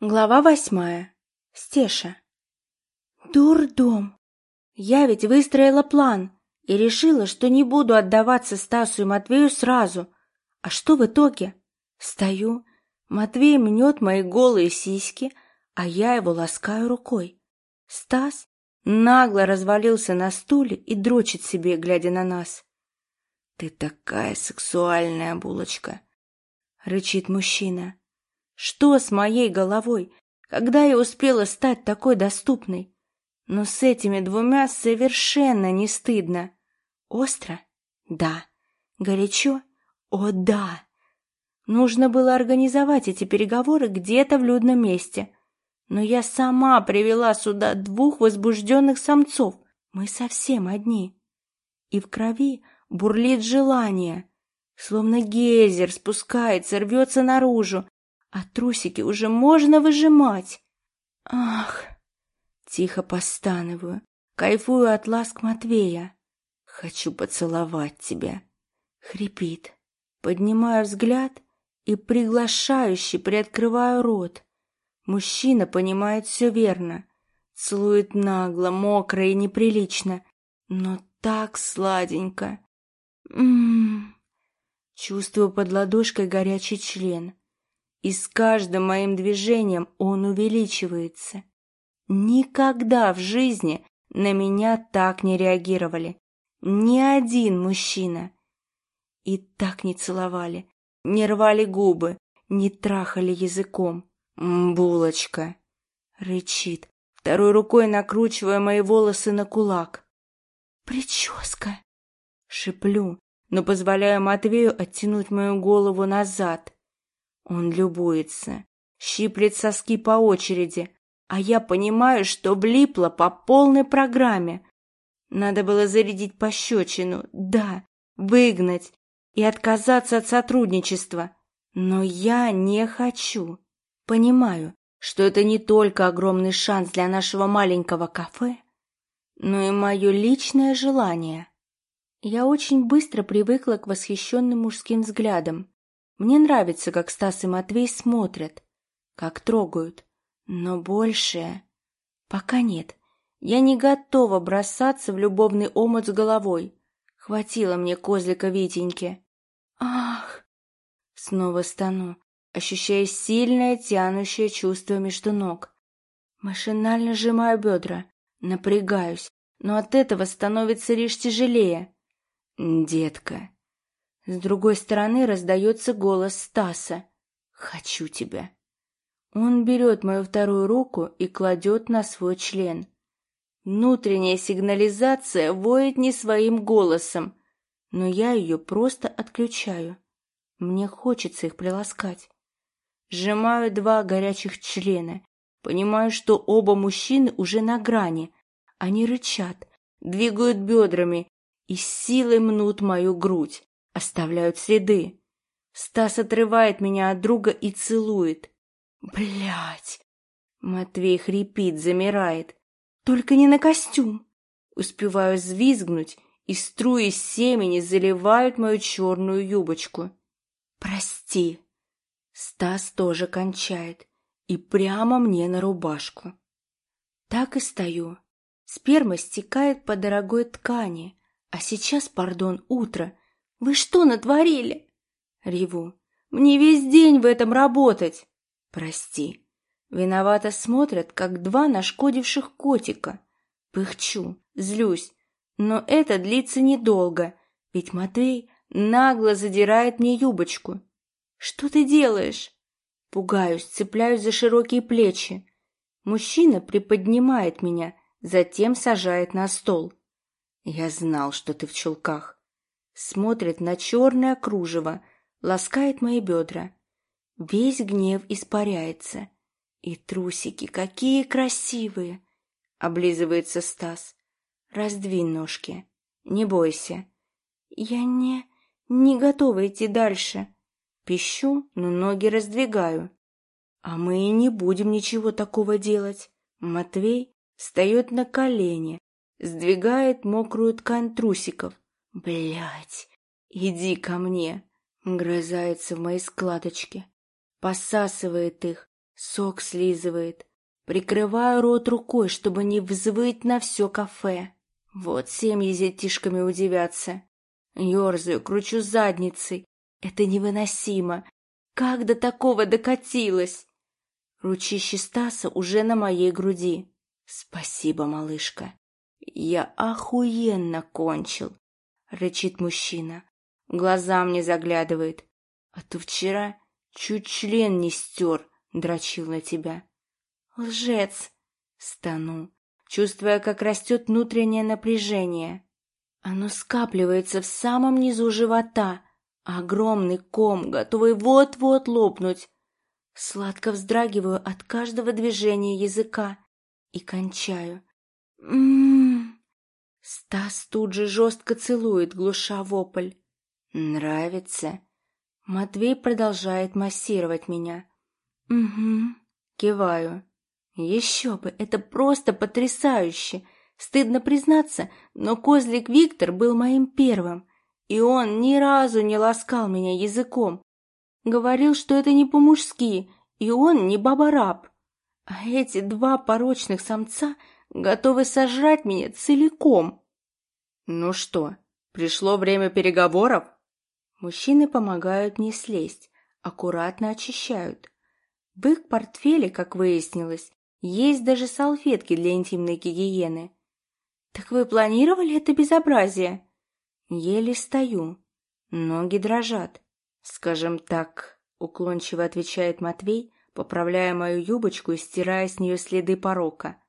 Глава восьмая. Стеша. Дурдом. Я ведь выстроила план и решила, что не буду отдаваться Стасу и Матвею сразу. А что в итоге? Стою, Матвей мнет мои голые сиськи, а я его ласкаю рукой. Стас нагло развалился на стуле и дрочит себе, глядя на нас. «Ты такая сексуальная булочка!» — рычит мужчина. «Что с моей головой? Когда я успела стать такой доступной? Но с этими двумя совершенно не стыдно. Остро? Да. Горячо? О, да. Нужно было организовать эти переговоры где-то в людном месте. Но я сама привела сюда двух возбужденных самцов. Мы совсем одни. И в крови бурлит желание. Словно гейзер спускается, рвется наружу, а трусики уже можно выжимать. Ах! Тихо постанываю, кайфую от ласк Матвея. Хочу поцеловать тебя. Хрипит. Поднимаю взгляд и приглашающе приоткрываю рот. Мужчина понимает все верно. Целует нагло, мокро и неприлично, но так сладенько. М-м-м. Чувствую под ладошкой горячий член. И с каждым моим движением он увеличивается. Никогда в жизни на меня так не реагировали. Ни один мужчина. И так не целовали, не рвали губы, не трахали языком. «Булочка!» — рычит, второй рукой накручивая мои волосы на кулак. «Прическа!» — шиплю, но позволяю Матвею оттянуть мою голову назад. Он любуется, щиплет соски по очереди, а я понимаю, что влипла по полной программе. Надо было зарядить пощечину, да, выгнать и отказаться от сотрудничества. Но я не хочу. Понимаю, что это не только огромный шанс для нашего маленького кафе, но и мое личное желание. Я очень быстро привыкла к восхищенным мужским взглядам. Мне нравится, как Стас и Матвей смотрят, как трогают, но большее... Пока нет. Я не готова бросаться в любовный омут с головой. Хватило мне козлика Витеньки. Ах! Снова стану, ощущая сильное тянущее чувство между ног. Машинально сжимаю бедра, напрягаюсь, но от этого становится лишь тяжелее. «Детка!» С другой стороны раздается голос Стаса. «Хочу тебя!» Он берет мою вторую руку и кладет на свой член. Внутренняя сигнализация воет не своим голосом, но я ее просто отключаю. Мне хочется их приласкать. Сжимаю два горячих члена. Понимаю, что оба мужчины уже на грани. Они рычат, двигают бедрами и силой мнут мою грудь, оставляют следы. Стас отрывает меня от друга и целует. Блять! Матвей хрипит, замирает. Только не на костюм. Успеваю взвизгнуть, и струи семени заливают мою черную юбочку. Прости. Стас тоже кончает. И прямо мне на рубашку. Так и стою. Сперма стекает по дорогой ткани. А сейчас, пардон, утро. Вы что натворили? Реву. Мне весь день в этом работать. Прости. Виновато смотрят, как два нашкодивших котика. Пыхчу, злюсь. Но это длится недолго, ведь Матвей нагло задирает мне юбочку. Что ты делаешь? Пугаюсь, цепляюсь за широкие плечи. Мужчина приподнимает меня, затем сажает на стол. Я знал, что ты в чулках. Смотрит на черное кружево, ласкает мои бедра. Весь гнев испаряется. И трусики какие красивые! Облизывается Стас. Раздвинь ножки. Не бойся. Я не... не готова идти дальше. Пищу, но ноги раздвигаю. А мы и не будем ничего такого делать. Матвей встает на колени, сдвигает мокрую ткань трусиков. Блять, иди ко мне. Грызается в мои складочки посасывает их, Сок слизывает. Прикрываю рот рукой, чтобы не взвыть на все кафе. Вот семьи детишками удивятся. Ёрзаю, кручу задницей. Это невыносимо. Как до такого докатилась? Ручище Стаса уже на моей груди. Спасибо, малышка. Я охуенно кончил, рычит мужчина. Глаза мне заглядывает. А то вчера чуть член не стер, дрочил на тебя. Лжец! Стану, чувствуя, как растет внутреннее напряжение. Оно скапливается в самом низу живота, огромный ком, готовый вот-вот лопнуть. Сладко вздрагиваю от каждого движения языка и кончаю. М-м-м. Стас тут же жестко целует, глуша вопль. Нравится. Матвей продолжает массировать меня. Угу. Киваю. Еще бы, это просто потрясающе. Стыдно признаться, но козлик Виктор был моим первым, и он ни разу не ласкал меня языком. Говорил, что это не по-мужски, и он не баба-раб. А эти два порочных самца готовы сожрать меня целиком. Ну что, пришло время переговоров? Мужчины помогают мне слезть, аккуратно очищают. В их портфеле, как выяснилось, есть даже салфетки для интимной гигиены. «Так вы планировали это безобразие?» Еле стою. Ноги дрожат. «Скажем так», — уклончиво отвечает Матвей, поправляя мою юбочку и стирая с нее следы порока.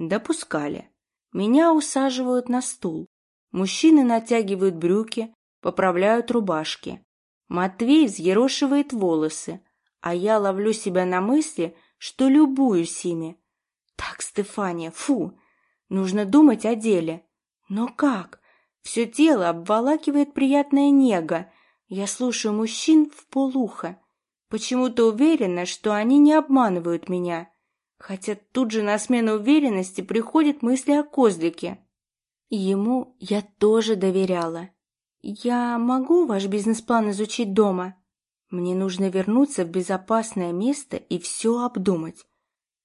«Допускали. Меня усаживают на стул. Мужчины натягивают брюки, поправляют рубашки. Матвей взъерошивает волосы, а я ловлю себя на мысли, что любуюсь ими. Так, Стефания, фу! Нужно думать о деле. Но как? Все тело обволакивает приятная нега. Я слушаю мужчин в полухо. Почему-то уверена, что они не обманывают меня. Хотя тут же на смену уверенности приходят мысли о козлике. Ему я тоже доверяла. Я могу ваш бизнес-план изучить дома? Мне нужно вернуться в безопасное место и все обдумать.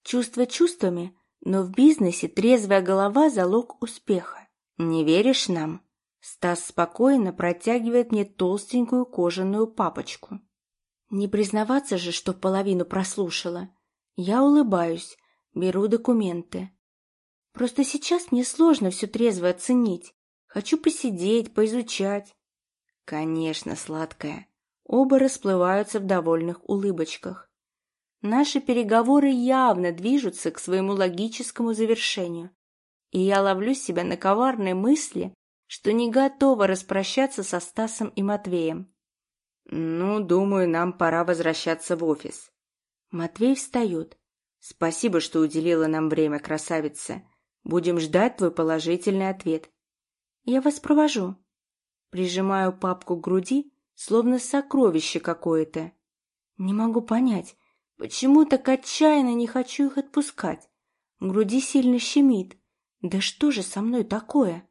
Чувства чувствами, но в бизнесе трезвая голова – залог успеха. Не веришь нам? Стас спокойно протягивает мне толстенькую кожаную папочку. Не признаваться же, что половину прослушала. Я улыбаюсь, беру документы. Просто сейчас мне сложно все трезво оценить. Хочу посидеть, поизучать. Конечно, сладкая. Оба расплываются в довольных улыбочках. Наши переговоры явно движутся к своему логическому завершению, и я ловлю себя на коварной мысли, что не готова распрощаться со Стасом и Матвеем. «Ну, думаю, нам пора возвращаться в офис». Матвей встает. «Спасибо, что уделила нам время, красавица. Будем ждать твой положительный ответ». «Я вас провожу». Прижимаю папку к груди, словно сокровище какое-то. Не могу понять, Почему так отчаянно не хочу их отпускать? Груди сильно щемит. Да что же со мной такое?